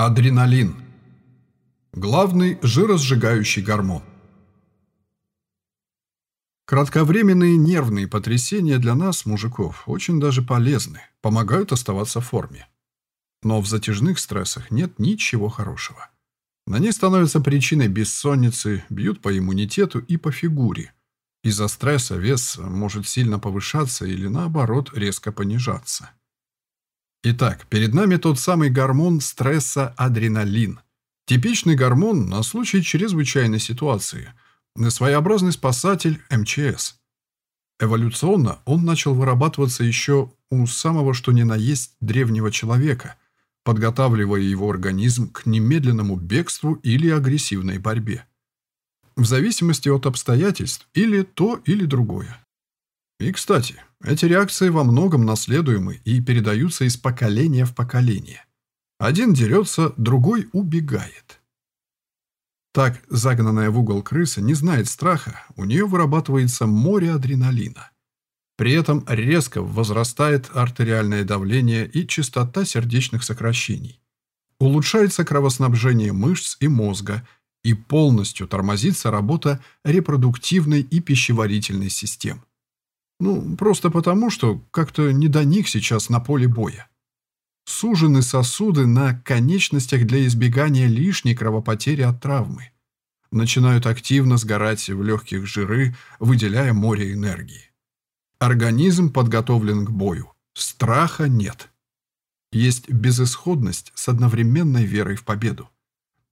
Адреналин. Главный жиросжигающий гормон. Кратковременные нервные потрясения для нас, мужиков, очень даже полезны, помогают оставаться в форме. Но в затяжных стрессах нет ничего хорошего. Они становятся причиной бессонницы, бьют по иммунитету и по фигуре. Из-за стресса вес может сильно повышаться или, наоборот, резко понижаться. Итак, перед нами тот самый гормон стресса адреналин. Типичный гормон на случай чрезвычайной ситуации. Своеобразный спасатель МЧС. Эволюционно он начал вырабатываться еще у самого что ни на есть древнего человека, подготавливая его организм к немедленному бегству или агрессивной борьбе. В зависимости от обстоятельств или то, или другое. И, кстати, эти реакции во многом наследуемы и передаются из поколения в поколение. Один дерется, другой убегает. Так, загнанная в угол крыса не знает страха, у нее вырабатывается море адреналина. При этом резко возрастает артериальное давление и частота сердечных сокращений. Улучшается кровоснабжение мышц и мозга, и полностью тормозится работа репродуктивной и пищеварительной систем. Ну, просто потому, что как-то не до них сейчас на поле боя. Сужены сосуды на конечностях для избегания лишней кровопотери от травмы. Начинают активно сгорать в легких жиры, выделяя море энергии. Организм подготовлен к бою. Страха нет. Есть безысходность с одновременной верой в победу.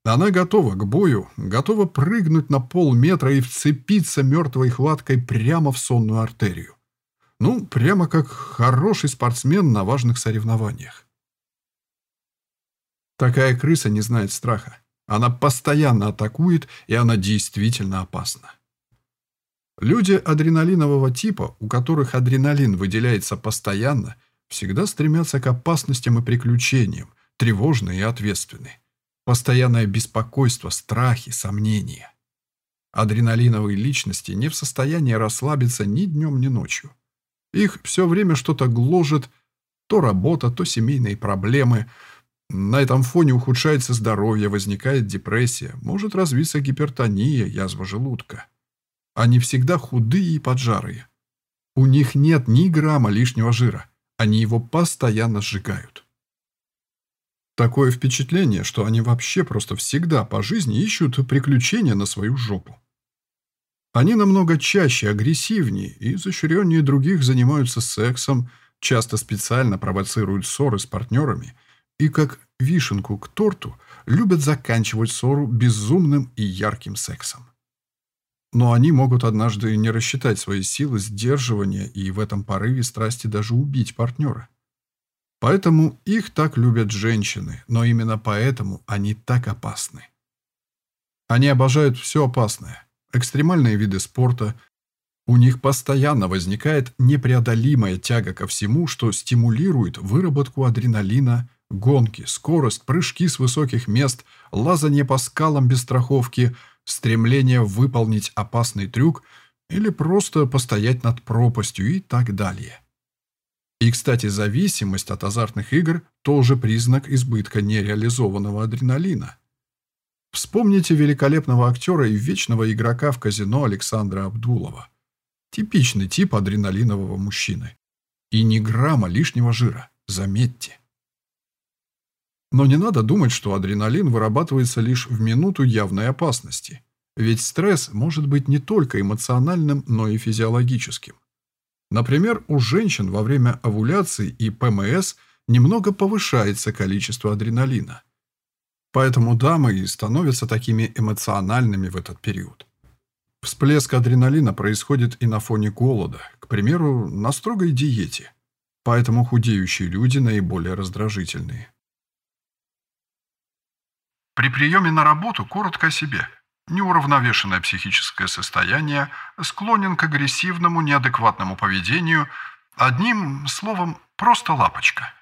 Она готова к бою, готова прыгнуть на полметра и вцепиться мертвой хваткой прямо в сонную артерию. Ну, прямо как хороший спортсмен на важных соревнованиях. Такая крыса не знает страха. Она постоянно атакует, и она действительно опасна. Люди адреналинового типа, у которых адреналин выделяется постоянно, всегда стремятся к опасностям и приключениям, тревожны и ответственны. Постоянное беспокойство, страхи, сомнения. Адреналиновые личности не в состоянии расслабиться ни днем, ни ночью. Их все время что-то гложет, то работа, то семейные проблемы. На этом фоне ухудшается здоровье, возникает депрессия, может развиться гипертония, язва желудка. Они всегда худые и поджарые. У них нет ни грамма лишнего жира. Они его постоянно сжигают. Такое впечатление, что они вообще просто всегда по жизни ищут приключения на свою жопу. Они намного чаще агрессивнее и изощреннее других занимаются сексом, часто специально провоцируют ссоры с партнерами и, как вишенку к торту, любят заканчивать ссору безумным и ярким сексом. Но они могут однажды не рассчитать свои силы сдерживания и в этом порыве страсти даже убить партнера. Поэтому их так любят женщины, но именно поэтому они так опасны. Они обожают все опасное экстремальные виды спорта. У них постоянно возникает непреодолимая тяга ко всему, что стимулирует выработку адреналина, гонки, скорость, прыжки с высоких мест, лазание по скалам без страховки, стремление выполнить опасный трюк или просто постоять над пропастью и так далее. И, кстати, зависимость от азартных игр тоже признак избытка нереализованного адреналина. Вспомните великолепного актера и вечного игрока в казино Александра Абдулова. Типичный тип адреналинового мужчины. И ни грамма лишнего жира, заметьте. Но не надо думать, что адреналин вырабатывается лишь в минуту явной опасности. Ведь стресс может быть не только эмоциональным, но и физиологическим. Например, у женщин во время овуляции и ПМС немного повышается количество адреналина. Поэтому дамы и становятся такими эмоциональными в этот период. Всплеск адреналина происходит и на фоне голода, к примеру, на строгой диете. Поэтому худеющие люди наиболее раздражительные. При приеме на работу коротко о себе. Неуравновешенное психическое состояние, склонен к агрессивному, неадекватному поведению, одним словом, просто лапочка.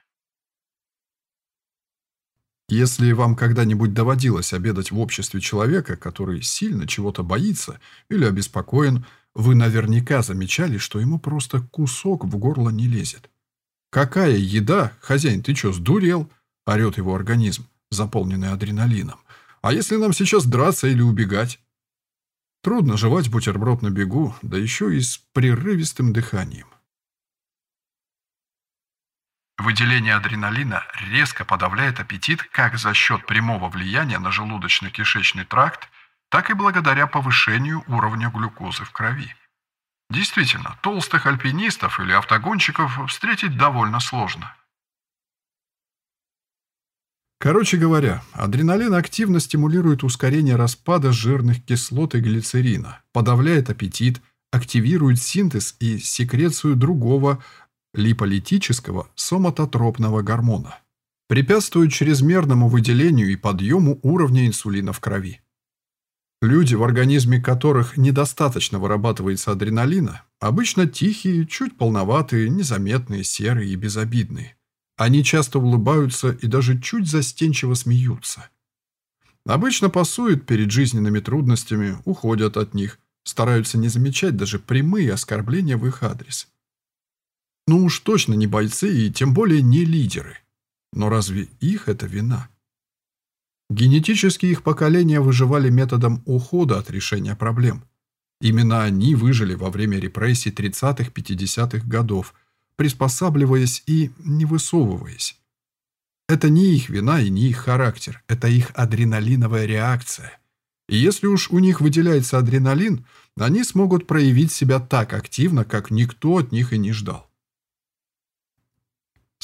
Если вам когда-нибудь доводилось обедать в обществе человека, который сильно чего-то боится или обеспокоен, вы наверняка замечали, что ему просто кусок в горло не лезет. «Какая еда? Хозяин, ты что, сдурел?» – орет его организм. заполненные адреналином. А если нам сейчас драться или убегать? Трудно жевать бутерброд на бегу, да еще и с прерывистым дыханием. Выделение адреналина резко подавляет аппетит как за счет прямого влияния на желудочно-кишечный тракт, так и благодаря повышению уровня глюкозы в крови. Действительно, толстых альпинистов или автогонщиков встретить довольно сложно. Короче говоря, адреналин активно стимулирует ускорение распада жирных кислот и глицерина, подавляет аппетит, активирует синтез и секрецию другого липолитического соматотропного гормона, препятствует чрезмерному выделению и подъему уровня инсулина в крови. Люди, в организме которых недостаточно вырабатывается адреналина, обычно тихие, чуть полноватые, незаметные, серые и безобидные. Они часто улыбаются и даже чуть застенчиво смеются. Обычно пасуют перед жизненными трудностями, уходят от них, стараются не замечать даже прямые оскорбления в их адрес. Ну уж точно не бойцы и тем более не лидеры. Но разве их это вина? Генетически их поколения выживали методом ухода от решения проблем. Именно они выжили во время репрессий 30-50-х годов, приспосабливаясь и не высовываясь. Это не их вина и не их характер, это их адреналиновая реакция. И если уж у них выделяется адреналин, они смогут проявить себя так активно, как никто от них и не ждал.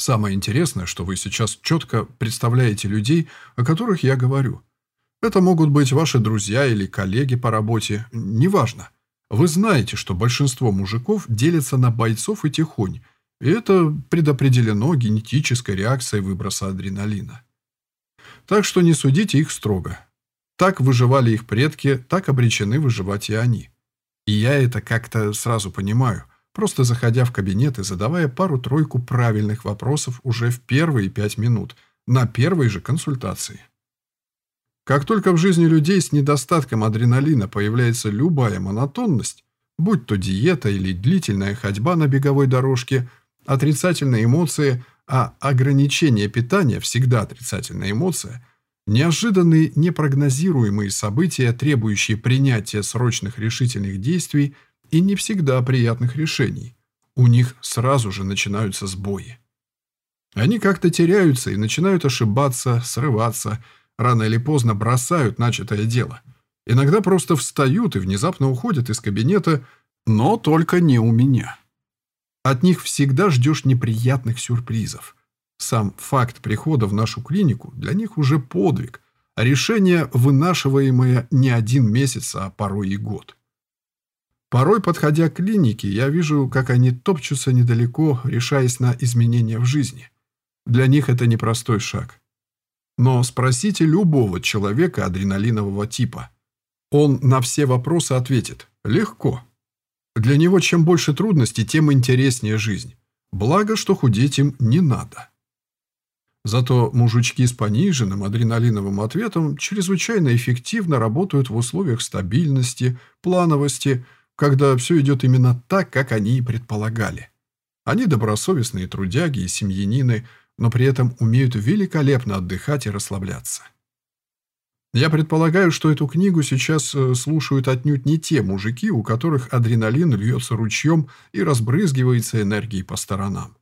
Самое интересное, что вы сейчас четко представляете людей, о которых я говорю. Это могут быть ваши друзья или коллеги по работе, неважно. Вы знаете, что большинство мужиков делятся на бойцов и тихонь, и это предопределено генетической реакцией выброса адреналина. Так что не судите их строго. Так выживали их предки, так обречены выживать и они. И я это как-то сразу понимаю просто заходя в кабинет и задавая пару-тройку правильных вопросов уже в первые пять минут, на первой же консультации. Как только в жизни людей с недостатком адреналина появляется любая монотонность, будь то диета или длительная ходьба на беговой дорожке, отрицательные эмоции, а ограничение питания всегда отрицательная эмоция, неожиданные непрогнозируемые события, требующие принятия срочных решительных действий – и не всегда приятных решений. У них сразу же начинаются сбои. Они как-то теряются и начинают ошибаться, срываться, рано или поздно бросают начатое дело. Иногда просто встают и внезапно уходят из кабинета, но только не у меня. От них всегда ждешь неприятных сюрпризов. Сам факт прихода в нашу клинику для них уже подвиг, а решение, вынашиваемое не один месяц, а порой и год. Порой, подходя к клинике, я вижу, как они топчутся недалеко, решаясь на изменения в жизни. Для них это непростой шаг. Но спросите любого человека адреналинового типа. Он на все вопросы ответит «легко». Для него чем больше трудностей, тем интереснее жизнь. Благо, что худеть им не надо. Зато мужички с пониженным адреналиновым ответом чрезвычайно эффективно работают в условиях стабильности, плановости – когда все идет именно так, как они и предполагали. Они добросовестные трудяги и семьянины, но при этом умеют великолепно отдыхать и расслабляться. Я предполагаю, что эту книгу сейчас э, слушают отнюдь не те мужики, у которых адреналин льется ручьем и разбрызгивается энергией по сторонам.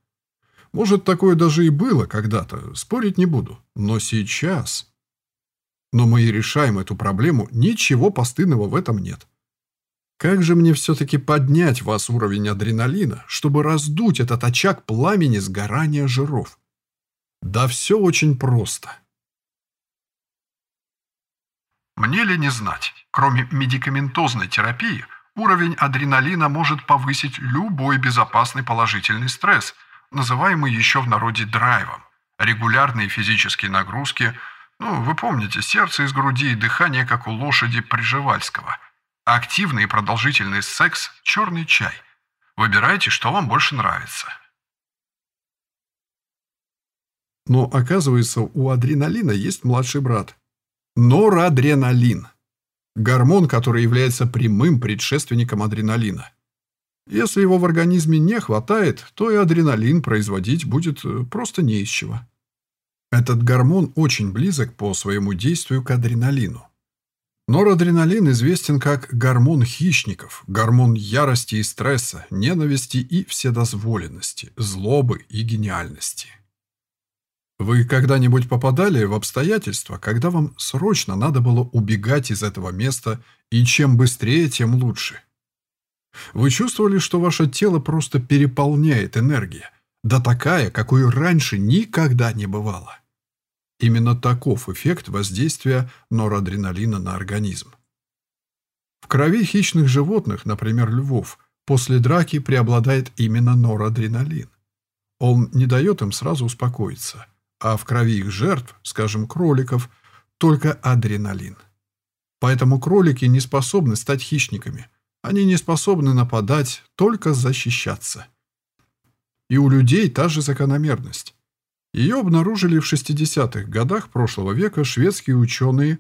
Может, такое даже и было когда-то, спорить не буду. Но сейчас... Но мы и решаем эту проблему, ничего постыдного в этом нет. Как же мне все-таки поднять вас уровень адреналина, чтобы раздуть этот очаг пламени сгорания жиров? Да все очень просто. Мне ли не знать, кроме медикаментозной терапии, уровень адреналина может повысить любой безопасный положительный стресс, называемый еще в народе драйвом, регулярные физические нагрузки, ну, вы помните, сердце из груди и дыхание, как у лошади Активный и продолжительный секс – черный чай. Выбирайте, что вам больше нравится. Но оказывается, у адреналина есть младший брат. Норадреналин. Гормон, который является прямым предшественником адреналина. Если его в организме не хватает, то и адреналин производить будет э, просто не из чего. Этот гормон очень близок по своему действию к адреналину. Норадреналин известен как гормон хищников, гормон ярости и стресса, ненависти и вседозволенности, злобы и гениальности. Вы когда-нибудь попадали в обстоятельства, когда вам срочно надо было убегать из этого места, и чем быстрее, тем лучше? Вы чувствовали, что ваше тело просто переполняет энергия, да такая, какой раньше никогда не бывало. Именно таков эффект воздействия норадреналина на организм. В крови хищных животных, например, львов, после драки преобладает именно норадреналин. Он не дает им сразу успокоиться, а в крови их жертв, скажем, кроликов, только адреналин. Поэтому кролики не способны стать хищниками. Они не способны нападать, только защищаться. И у людей та же закономерность. Ее обнаружили в 60-х годах прошлого века шведские ученые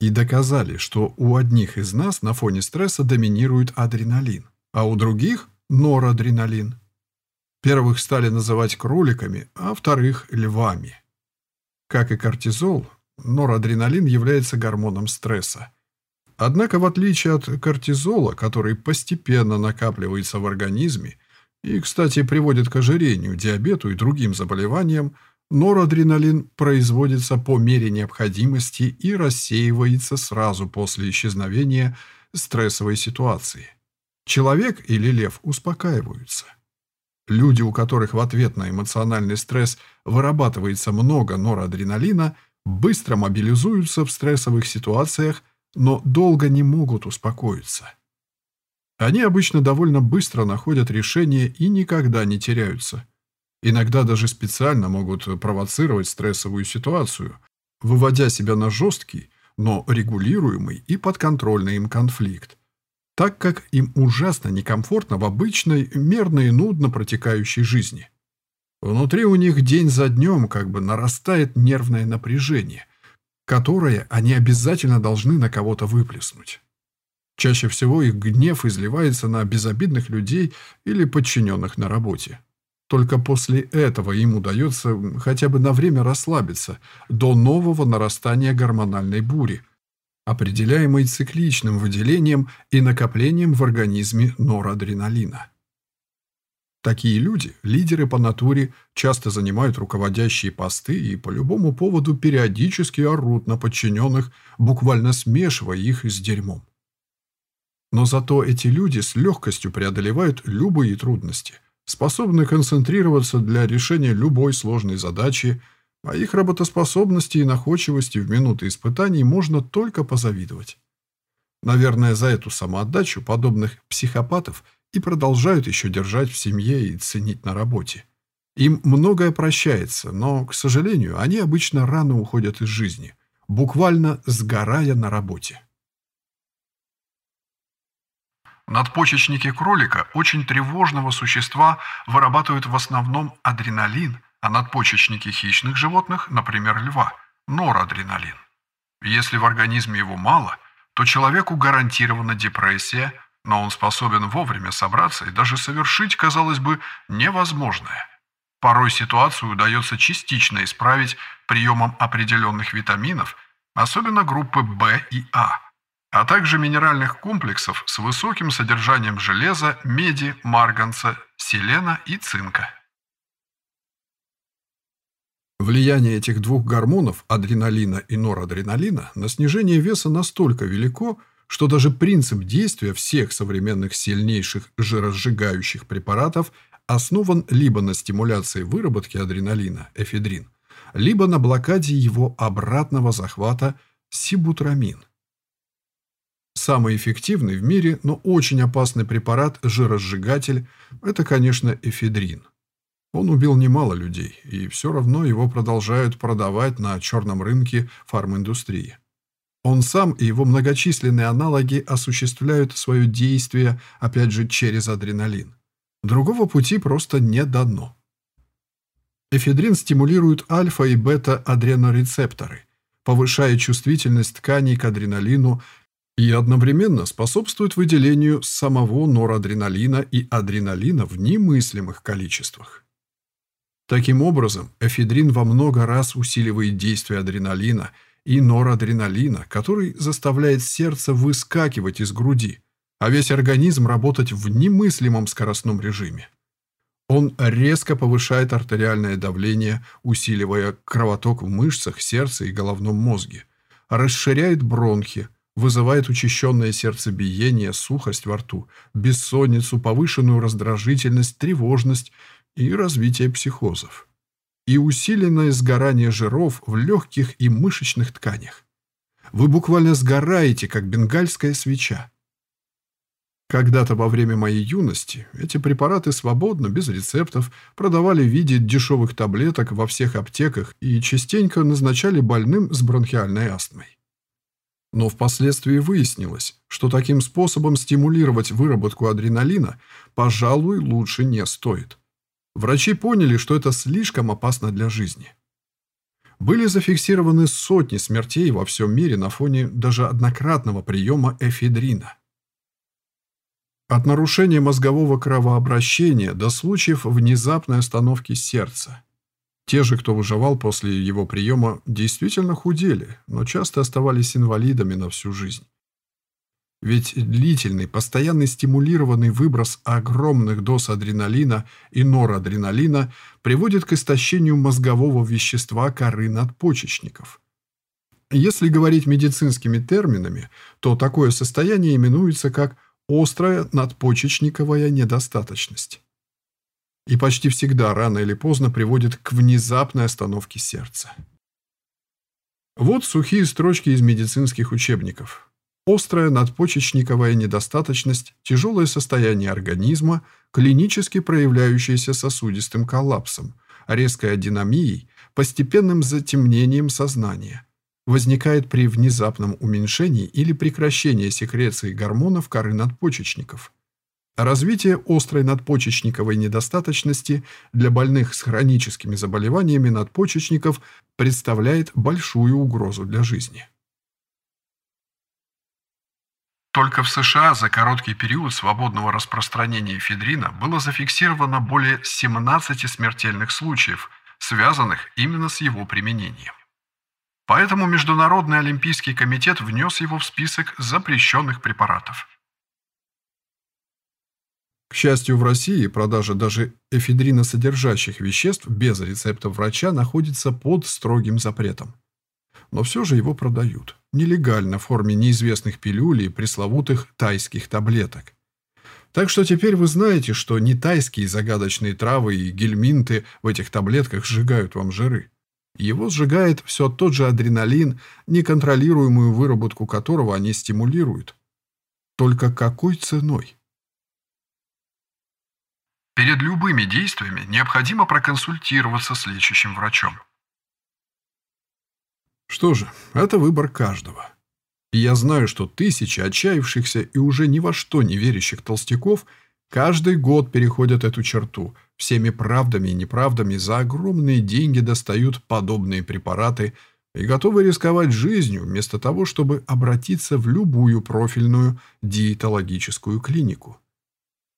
и доказали, что у одних из нас на фоне стресса доминирует адреналин, а у других – норадреналин. Первых стали называть кроликами, а вторых – львами. Как и кортизол, норадреналин является гормоном стресса. Однако, в отличие от кортизола, который постепенно накапливается в организме, и, кстати, приводит к ожирению, диабету и другим заболеваниям, норадреналин производится по мере необходимости и рассеивается сразу после исчезновения стрессовой ситуации. Человек или лев успокаиваются. Люди, у которых в ответ на эмоциональный стресс вырабатывается много норадреналина, быстро мобилизуются в стрессовых ситуациях, но долго не могут успокоиться. Они обычно довольно быстро находят решение и никогда не теряются. Иногда даже специально могут провоцировать стрессовую ситуацию, выводя себя на жесткий, но регулируемый и подконтрольный им конфликт, так как им ужасно некомфортно в обычной, мерно и нудно протекающей жизни. Внутри у них день за днем как бы нарастает нервное напряжение, которое они обязательно должны на кого-то выплеснуть. Чаще всего их гнев изливается на безобидных людей или подчиненных на работе. Только после этого им удается хотя бы на время расслабиться до нового нарастания гормональной бури, определяемой цикличным выделением и накоплением в организме норадреналина. Такие люди, лидеры по натуре, часто занимают руководящие посты и по любому поводу периодически орут на подчиненных, буквально смешивая их с дерьмом. Но зато эти люди с легкостью преодолевают любые трудности, способны концентрироваться для решения любой сложной задачи, а их работоспособности и находчивости в минуты испытаний можно только позавидовать. Наверное, за эту самоотдачу подобных психопатов и продолжают еще держать в семье и ценить на работе. Им многое прощается, но, к сожалению, они обычно рано уходят из жизни, буквально сгорая на работе. Надпочечники кролика, очень тревожного существа, вырабатывают в основном адреналин, а надпочечники хищных животных, например, льва, норадреналин. Если в организме его мало, то человеку гарантирована депрессия, но он способен вовремя собраться и даже совершить, казалось бы, невозможное. Порой ситуацию удается частично исправить приемом определенных витаминов, особенно группы В и А – а также минеральных комплексов с высоким содержанием железа, меди, марганца, селена и цинка. Влияние этих двух гормонов, адреналина и норадреналина, на снижение веса настолько велико, что даже принцип действия всех современных сильнейших жиросжигающих препаратов основан либо на стимуляции выработки адреналина, эфедрин, либо на блокаде его обратного захвата, сибутрамин. Самый эффективный в мире, но очень опасный препарат, жиросжигатель – это, конечно, эфедрин. Он убил немало людей, и все равно его продолжают продавать на черном рынке фарминдустрии. Он сам и его многочисленные аналоги осуществляют свое действие, опять же, через адреналин. Другого пути просто не дано. Эфедрин стимулирует альфа- и бета-адренорецепторы, повышая чувствительность тканей к адреналину и одновременно способствует выделению самого норадреналина и адреналина в немыслимых количествах. Таким образом, эфедрин во много раз усиливает действие адреналина и норадреналина, который заставляет сердце выскакивать из груди, а весь организм работать в немыслимом скоростном режиме. Он резко повышает артериальное давление, усиливая кровоток в мышцах, сердце и головном мозге, расширяет бронхи, вызывает учащенное сердцебиение, сухость во рту, бессонницу, повышенную раздражительность, тревожность и развитие психозов. И усиленное сгорание жиров в легких и мышечных тканях. Вы буквально сгораете, как бенгальская свеча. Когда-то во время моей юности эти препараты свободно, без рецептов, продавали в виде дешевых таблеток во всех аптеках и частенько назначали больным с бронхиальной астмой. Но впоследствии выяснилось, что таким способом стимулировать выработку адреналина, пожалуй, лучше не стоит. Врачи поняли, что это слишком опасно для жизни. Были зафиксированы сотни смертей во всем мире на фоне даже однократного приема эфедрина. От нарушения мозгового кровообращения до случаев внезапной остановки сердца. Те же, кто выживал после его приема, действительно худели, но часто оставались инвалидами на всю жизнь. Ведь длительный, постоянный стимулированный выброс огромных доз адреналина и норадреналина приводит к истощению мозгового вещества коры надпочечников. Если говорить медицинскими терминами, то такое состояние именуется как острая надпочечниковая недостаточность. И почти всегда рано или поздно приводит к внезапной остановке сердца. Вот сухие строчки из медицинских учебников. Острая надпочечниковая недостаточность, тяжелое состояние организма, клинически проявляющееся сосудистым коллапсом, резкой адинамией, постепенным затемнением сознания, возникает при внезапном уменьшении или прекращении секреции гормонов коры надпочечников. Развитие острой надпочечниковой недостаточности для больных с хроническими заболеваниями надпочечников представляет большую угрозу для жизни. Только в США за короткий период свободного распространения эфедрина было зафиксировано более 17 смертельных случаев, связанных именно с его применением. Поэтому Международный олимпийский комитет внес его в список запрещенных препаратов. К счастью, в России продажа даже эфедриносодержащих веществ без рецепта врача находится под строгим запретом. Но все же его продают. Нелегально в форме неизвестных пилюль и пресловутых тайских таблеток. Так что теперь вы знаете, что не тайские загадочные травы и гельминты в этих таблетках сжигают вам жиры. Его сжигает все тот же адреналин, неконтролируемую выработку которого они стимулируют. Только какой ценой? Перед любыми действиями необходимо проконсультироваться с лечащим врачом. Что же, это выбор каждого. И я знаю, что тысячи отчаявшихся и уже ни во что не верящих толстяков каждый год переходят эту черту – всеми правдами и неправдами за огромные деньги достают подобные препараты и готовы рисковать жизнью вместо того, чтобы обратиться в любую профильную диетологическую клинику.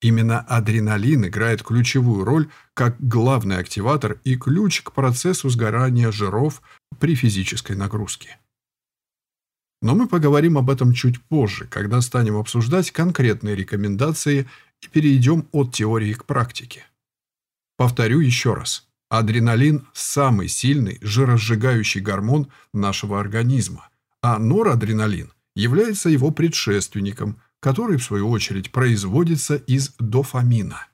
Именно адреналин играет ключевую роль как главный активатор и ключ к процессу сгорания жиров при физической нагрузке. Но мы поговорим об этом чуть позже, когда станем обсуждать конкретные рекомендации и перейдем от теории к практике. Повторю еще раз. Адреналин – самый сильный жиросжигающий гормон нашего организма, а норадреналин является его предшественником, который, в свою очередь, производится из дофамина.